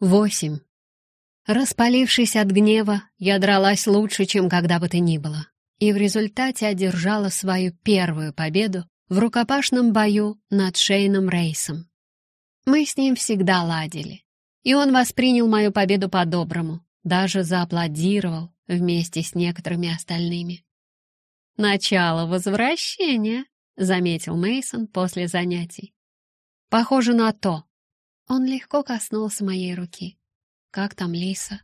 Восемь. Распалившись от гнева, я дралась лучше, чем когда бы то ни было, и в результате одержала свою первую победу в рукопашном бою над Шейном Рейсом. Мы с ним всегда ладили, и он воспринял мою победу по-доброму, даже зааплодировал вместе с некоторыми остальными. «Начало возвращения», — заметил Мейсон после занятий. «Похоже на то», он легко коснулся моей руки. «Как там Лиса?»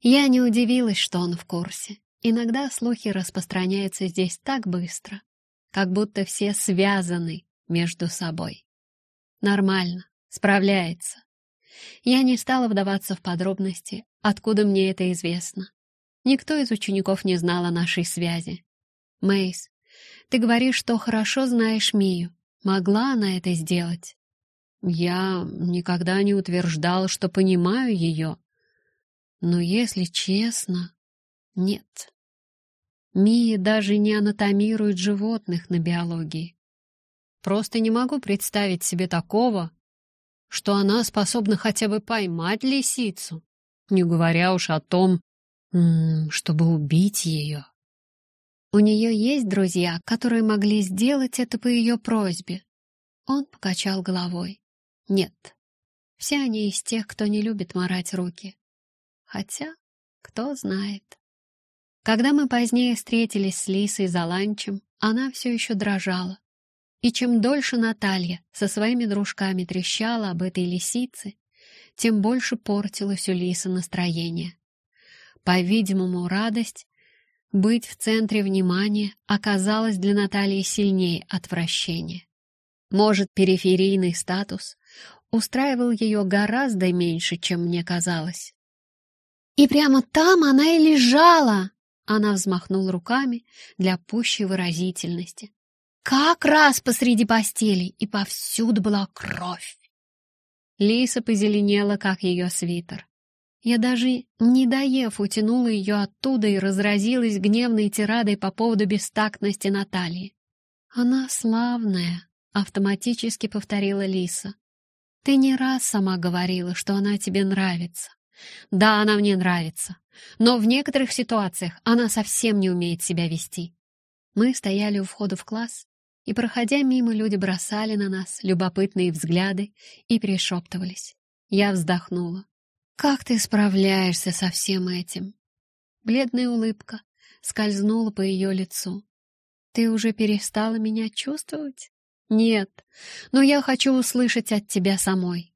Я не удивилась, что он в курсе. Иногда слухи распространяются здесь так быстро, как будто все связаны между собой. Нормально, справляется. Я не стала вдаваться в подробности, откуда мне это известно. Никто из учеников не знал о нашей связи. Мейс, ты говоришь, что хорошо знаешь Мию. Могла она это сделать? Я никогда не утверждал, что понимаю ее. Но, если честно, нет. Мия даже не анатомирует животных на биологии. Просто не могу представить себе такого, что она способна хотя бы поймать лисицу, не говоря уж о том, чтобы убить ее. У нее есть друзья, которые могли сделать это по ее просьбе. Он покачал головой. Нет, все они из тех, кто не любит морать руки. Хотя, кто знает. Когда мы позднее встретились с Лисой за ланчем, она все еще дрожала. И чем дольше Наталья со своими дружками трещала об этой лисице, тем больше портилось у Лисы настроение. По-видимому, радость быть в центре внимания оказалась для Натальи сильнее отвращения. Может, периферийный статус устраивал ее гораздо меньше, чем мне казалось. «И прямо там она и лежала!» Она взмахнула руками для пущей выразительности. «Как раз посреди постели, и повсюду была кровь!» Лиса позеленела, как ее свитер. Я даже, не доев, утянула ее оттуда и разразилась гневной тирадой по поводу бестактности Натальи. «Она славная», — автоматически повторила Лиса. Ты не раз сама говорила, что она тебе нравится. Да, она мне нравится. Но в некоторых ситуациях она совсем не умеет себя вести. Мы стояли у входа в класс, и, проходя мимо, люди бросали на нас любопытные взгляды и перешептывались. Я вздохнула. «Как ты справляешься со всем этим?» Бледная улыбка скользнула по ее лицу. «Ты уже перестала меня чувствовать?» «Нет, но я хочу услышать от тебя самой».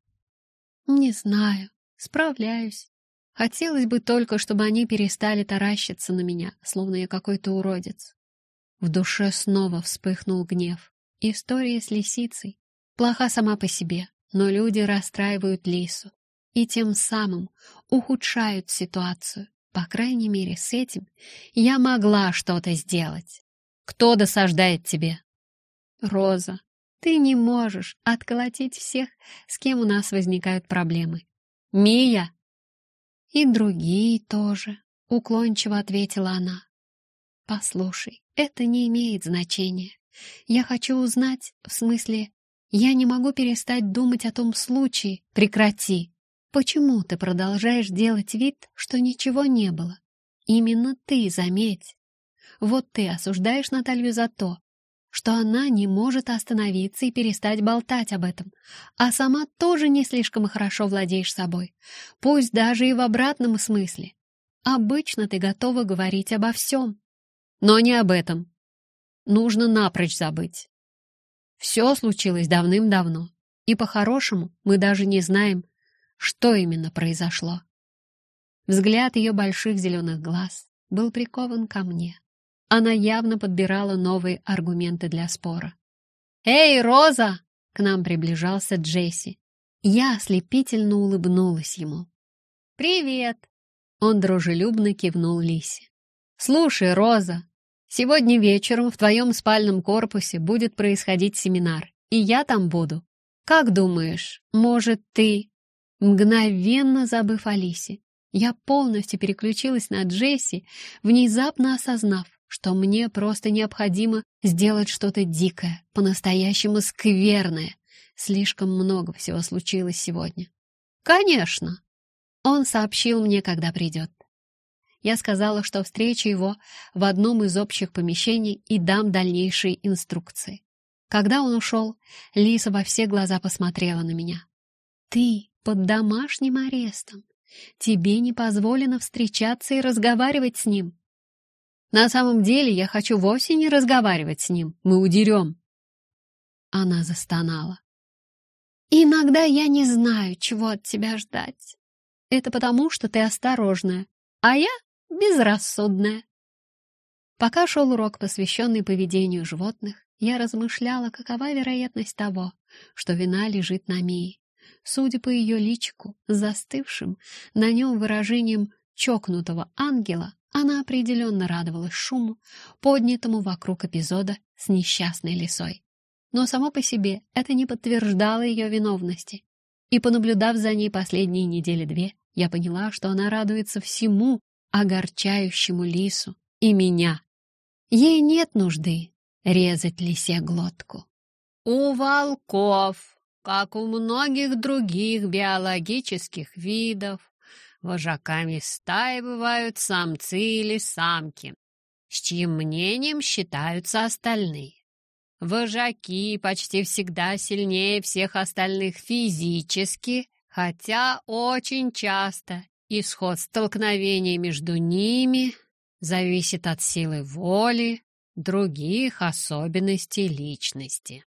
«Не знаю, справляюсь. Хотелось бы только, чтобы они перестали таращиться на меня, словно я какой-то уродец». В душе снова вспыхнул гнев. История с лисицей плоха сама по себе, но люди расстраивают лису и тем самым ухудшают ситуацию. По крайней мере, с этим я могла что-то сделать. Кто досаждает тебе? Роза, ты не можешь отколотить всех, с кем у нас возникают проблемы. Мия! И другие тоже, уклончиво ответила она. Послушай, это не имеет значения. Я хочу узнать, в смысле, я не могу перестать думать о том случае. Прекрати. Почему ты продолжаешь делать вид, что ничего не было? Именно ты, заметь. Вот ты осуждаешь Наталью за то, что она не может остановиться и перестать болтать об этом, а сама тоже не слишком хорошо владеешь собой, пусть даже и в обратном смысле. Обычно ты готова говорить обо всем, но не об этом. Нужно напрочь забыть. Все случилось давным-давно, и по-хорошему мы даже не знаем, что именно произошло. Взгляд ее больших зеленых глаз был прикован ко мне. Она явно подбирала новые аргументы для спора. «Эй, Роза!» — к нам приближался Джесси. Я ослепительно улыбнулась ему. «Привет!» — он дружелюбно кивнул Лисе. «Слушай, Роза, сегодня вечером в твоем спальном корпусе будет происходить семинар, и я там буду. Как думаешь, может, ты...» Мгновенно забыв о Лисе, я полностью переключилась на Джесси, внезапно осознав, что мне просто необходимо сделать что-то дикое, по-настоящему скверное. Слишком много всего случилось сегодня. «Конечно!» Он сообщил мне, когда придет. Я сказала, что встречу его в одном из общих помещений и дам дальнейшие инструкции. Когда он ушел, Лиса во все глаза посмотрела на меня. «Ты под домашним арестом. Тебе не позволено встречаться и разговаривать с ним. На самом деле я хочу вовсе не разговаривать с ним. Мы удерем». Она застонала. «Иногда я не знаю, чего от тебя ждать. Это потому, что ты осторожная, а я безрассудная. Пока шел урок, посвященный поведению животных, я размышляла, какова вероятность того, что вина лежит на Мии. Судя по ее личику, застывшим на нем выражением чокнутого ангела, она определенно радовалась шуму, поднятому вокруг эпизода с несчастной лисой. Но само по себе это не подтверждало ее виновности. И, понаблюдав за ней последние недели-две, я поняла, что она радуется всему, огорчающему лису и меня. Ей нет нужды резать лисе глотку. У волков, как у многих других биологических видов, вожаками стаи бывают самцы или самки, с чьим мнением считаются остальные. Вожаки почти всегда сильнее всех остальных физически, хотя очень часто Исход столкновения между ними зависит от силы воли, других особенностей личности.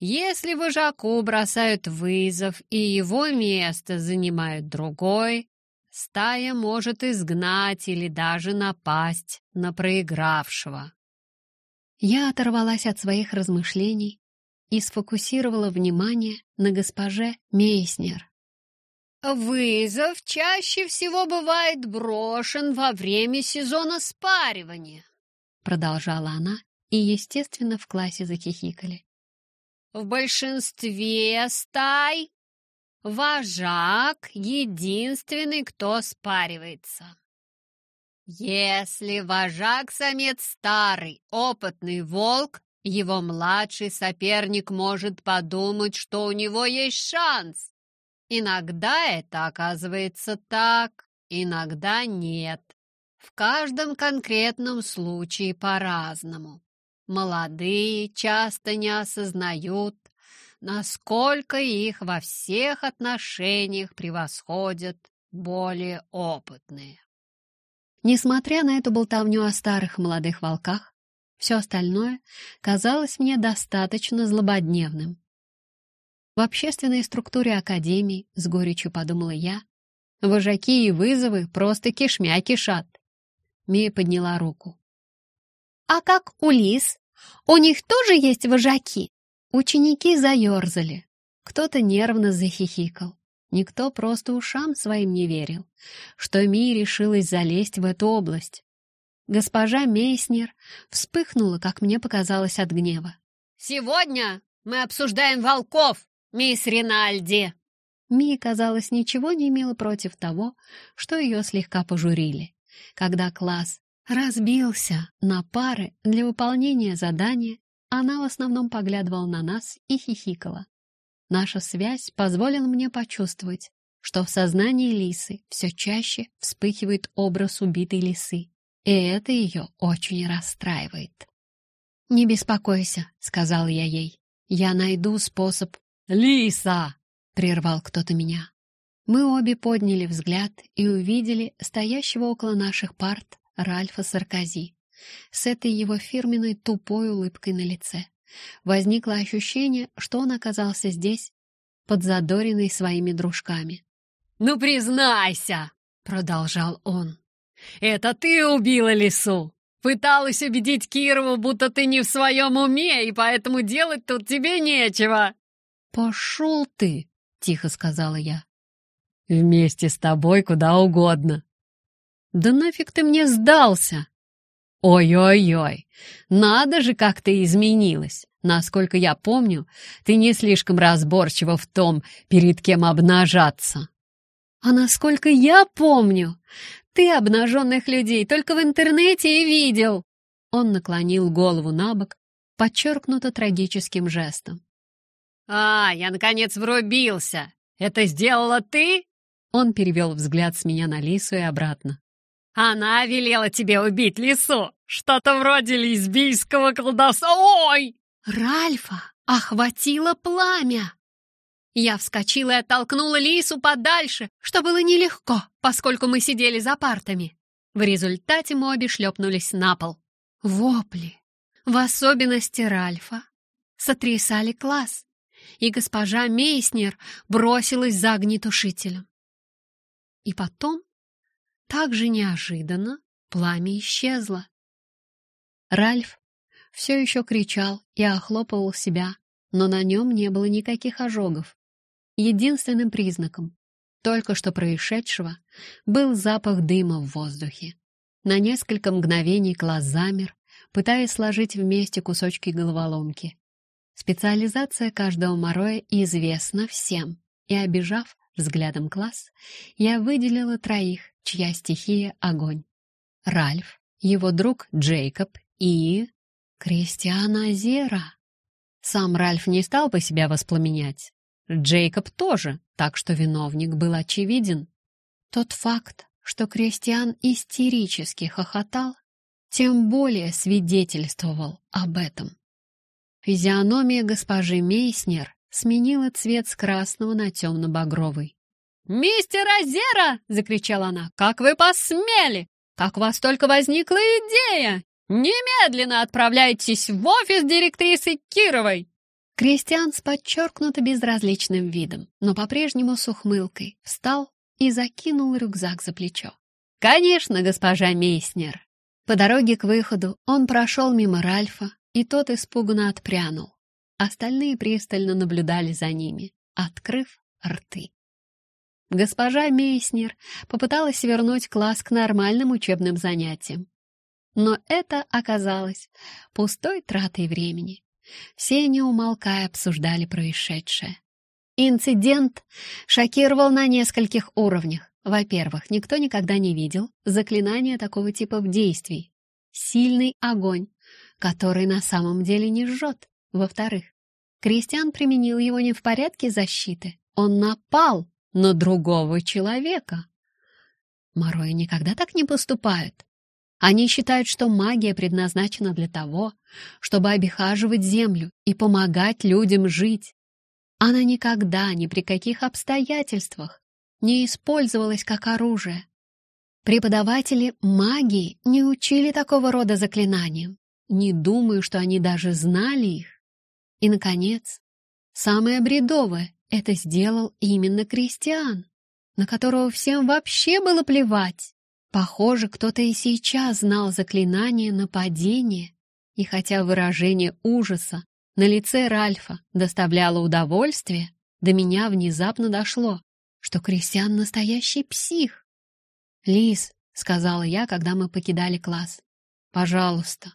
Если вожаку бросают вызов и его место занимает другой, стая может изгнать или даже напасть на проигравшего. Я оторвалась от своих размышлений и сфокусировала внимание на госпоже Мейснер. Вызов чаще всего бывает брошен во время сезона спаривания, продолжала она, и, естественно, в классе захихикали. В большинстве стай вожак — единственный, кто спаривается. Если вожак-самец старый, опытный волк, его младший соперник может подумать, что у него есть шанс, Иногда это оказывается так, иногда нет. В каждом конкретном случае по-разному. Молодые часто не осознают, насколько их во всех отношениях превосходят более опытные. Несмотря на эту болтовню о старых молодых волках, все остальное казалось мне достаточно злободневным. В общественной структуре Академии, с горечью подумала я, вожаки и вызовы просто кишмя кишат. Мия подняла руку. «А как у лис? У них тоже есть вожаки?» Ученики заерзали. Кто-то нервно захихикал. Никто просто ушам своим не верил, что Мия решилась залезть в эту область. Госпожа Мейснер вспыхнула, как мне показалось, от гнева. «Сегодня мы обсуждаем волков!» «Мисс Ринальди!» Ми, казалось, ничего не имела против того, что ее слегка пожурили. Когда класс разбился на пары для выполнения задания, она в основном поглядывала на нас и хихикала. Наша связь позволила мне почувствовать, что в сознании Лисы все чаще вспыхивает образ убитой лисы, и это ее очень расстраивает. «Не беспокойся», — сказал я ей, — «я найду способ «Лиса!» — прервал кто-то меня. Мы обе подняли взгляд и увидели стоящего около наших парт Ральфа Саркози с этой его фирменной тупой улыбкой на лице. Возникло ощущение, что он оказался здесь, подзадоренный своими дружками. «Ну, признайся!» — продолжал он. «Это ты убила лису! Пыталась убедить Кирову, будто ты не в своем уме, и поэтому делать тут тебе нечего!» «Пошел ты!» — тихо сказала я. «Вместе с тобой куда угодно». «Да нафиг ты мне сдался?» «Ой-ой-ой, надо же, как ты изменилась! Насколько я помню, ты не слишком разборчива в том, перед кем обнажаться». «А насколько я помню, ты обнаженных людей только в интернете и видел!» Он наклонил голову на бок, подчеркнуто трагическим жестом. «А, я, наконец, врубился! Это сделала ты?» Он перевел взгляд с меня на Лису и обратно. «Она велела тебе убить лису! Что-то вроде лесбийского колдовства! Ой!» Ральфа охватило пламя. Я вскочила и оттолкнула Лису подальше, что было нелегко, поскольку мы сидели за партами. В результате мы обе шлепнулись на пол. Вопли, в особенности Ральфа, сотрясали класс, и госпожа Мейснер бросилась за огнетушителем. И потом, так же неожиданно, пламя исчезло. Ральф все еще кричал и охлопывал себя, но на нем не было никаких ожогов. Единственным признаком только что происшедшего был запах дыма в воздухе. На несколько мгновений класс замер, пытаясь сложить вместе кусочки головоломки. Специализация каждого мороя известна всем, и, обижав взглядом класс, я выделила троих, чья стихия — огонь. Ральф, его друг Джейкоб и... Кристиана Азера. Сам Ральф не стал бы себя воспламенять, Джейкоб тоже, так что виновник был очевиден. Тот факт, что Кристиан истерически хохотал, тем более свидетельствовал об этом. Физиономия госпожи Мейснер сменила цвет с красного на темно-багровый. «Мистер Азера!» — закричала она. «Как вы посмели! Как у вас только возникла идея! Немедленно отправляйтесь в офис директрисы Кировой!» Кристиан с подчеркнуто безразличным видом, но по-прежнему с ухмылкой, встал и закинул рюкзак за плечо. «Конечно, госпожа Мейснер!» По дороге к выходу он прошел мимо Ральфа, и тот испуганно отпрянул. Остальные пристально наблюдали за ними, открыв рты. Госпожа Мейснер попыталась вернуть класс к нормальным учебным занятиям. Но это оказалось пустой тратой времени. Все, не умолкая, обсуждали происшедшее. Инцидент шокировал на нескольких уровнях. Во-первых, никто никогда не видел заклинания такого типа в действии. Сильный огонь, который на самом деле не жжет. Во-вторых, Кристиан применил его не в порядке защиты. Он напал на другого человека. Морои никогда так не поступают. Они считают, что магия предназначена для того, чтобы обихаживать землю и помогать людям жить. Она никогда, ни при каких обстоятельствах, не использовалась как оружие. Преподаватели магии не учили такого рода заклинаниям. Не думаю, что они даже знали их. И, наконец, самое бредовое — это сделал именно Кристиан, на которого всем вообще было плевать. Похоже, кто-то и сейчас знал заклинание нападения, и хотя выражение ужаса на лице Ральфа доставляло удовольствие, до меня внезапно дошло, что Кристиан настоящий псих. «Лис», — сказала я, когда мы покидали класс, — «пожалуйста,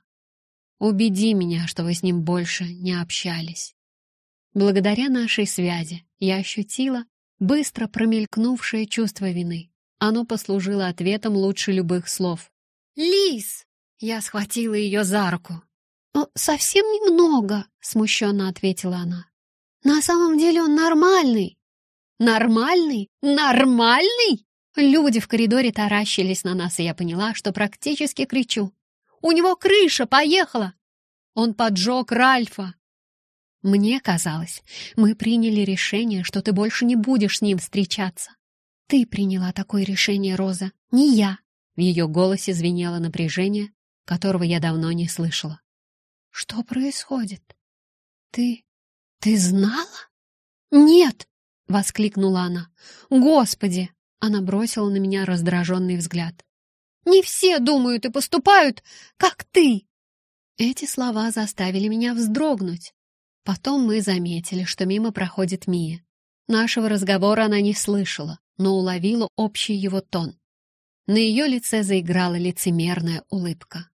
убеди меня, что вы с ним больше не общались». Благодаря нашей связи я ощутила быстро промелькнувшее чувство вины. Оно послужило ответом лучше любых слов. «Лис!» — я схватила ее за руку. «Совсем немного», — смущенно ответила она. «На самом деле он нормальный». «Нормальный? Нормальный?» Люди в коридоре таращились на нас, и я поняла, что практически кричу. «У него крыша поехала!» Он поджег Ральфа. Мне казалось, мы приняли решение, что ты больше не будешь с ним встречаться. «Ты приняла такое решение, Роза, не я!» В ее голосе звенело напряжение, которого я давно не слышала. «Что происходит? Ты... ты знала?» «Нет!» — воскликнула она. «Господи!» — она бросила на меня раздраженный взгляд. «Не все думают и поступают, как ты!» Эти слова заставили меня вздрогнуть. Потом мы заметили, что мимо проходит Мия. Нашего разговора она не слышала, но уловила общий его тон. На ее лице заиграла лицемерная улыбка.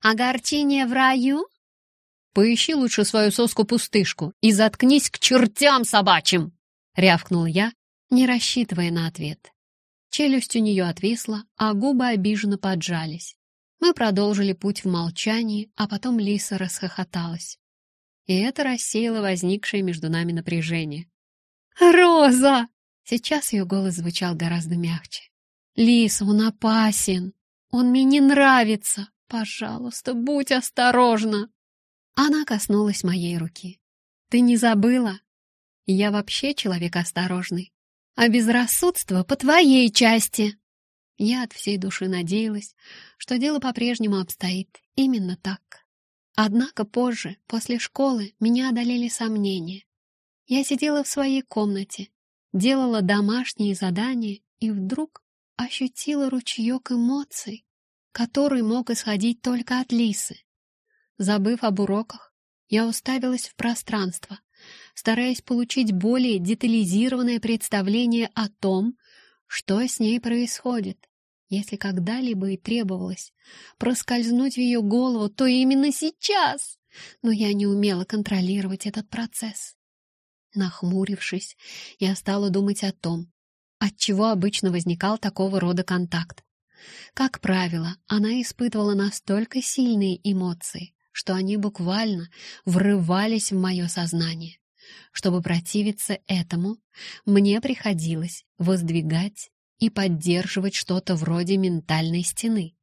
«Огорчение в раю?» «Поищи лучше свою соску-пустышку и заткнись к чертям собачьим!» — рявкнул я, не рассчитывая на ответ. Челюсть у нее отвисла, а губы обиженно поджались. Мы продолжили путь в молчании, а потом Лиса расхохоталась. И это рассеяло возникшее между нами напряжение. «Роза!» Сейчас ее голос звучал гораздо мягче. «Лис, он опасен! Он мне не нравится! Пожалуйста, будь осторожна!» Она коснулась моей руки. «Ты не забыла? Я вообще человек осторожный, а безрассудство по твоей части!» Я от всей души надеялась, что дело по-прежнему обстоит именно так. Однако позже, после школы, меня одолели сомнения. Я сидела в своей комнате, делала домашние задания и вдруг ощутила ручеек эмоций, который мог исходить только от Лисы. Забыв об уроках, я уставилась в пространство, стараясь получить более детализированное представление о том, что с ней происходит. Если когда-либо и требовалось проскользнуть в ее голову, то именно сейчас. Но я не умела контролировать этот процесс. Нахмурившись, я стала думать о том, от чего обычно возникал такого рода контакт. Как правило, она испытывала настолько сильные эмоции, что они буквально врывались в мое сознание. Чтобы противиться этому, мне приходилось воздвигать и поддерживать что-то вроде ментальной стены.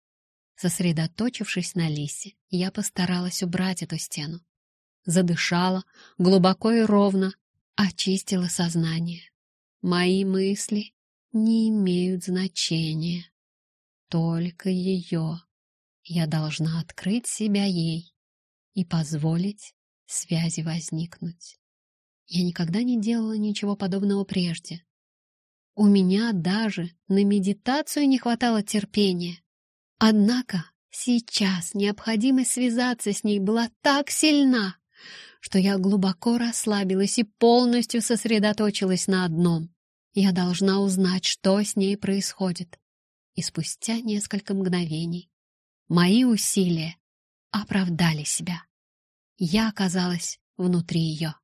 Сосредоточившись на Лисе, я постаралась убрать эту стену. Задышала глубоко и ровно, очистила сознание. Мои мысли не имеют значения. Только ее. Я должна открыть себя ей и позволить связи возникнуть. Я никогда не делала ничего подобного прежде. У меня даже на медитацию не хватало терпения. Однако сейчас необходимость связаться с ней была так сильна, что я глубоко расслабилась и полностью сосредоточилась на одном. Я должна узнать, что с ней происходит. И спустя несколько мгновений мои усилия оправдали себя. Я оказалась внутри ее.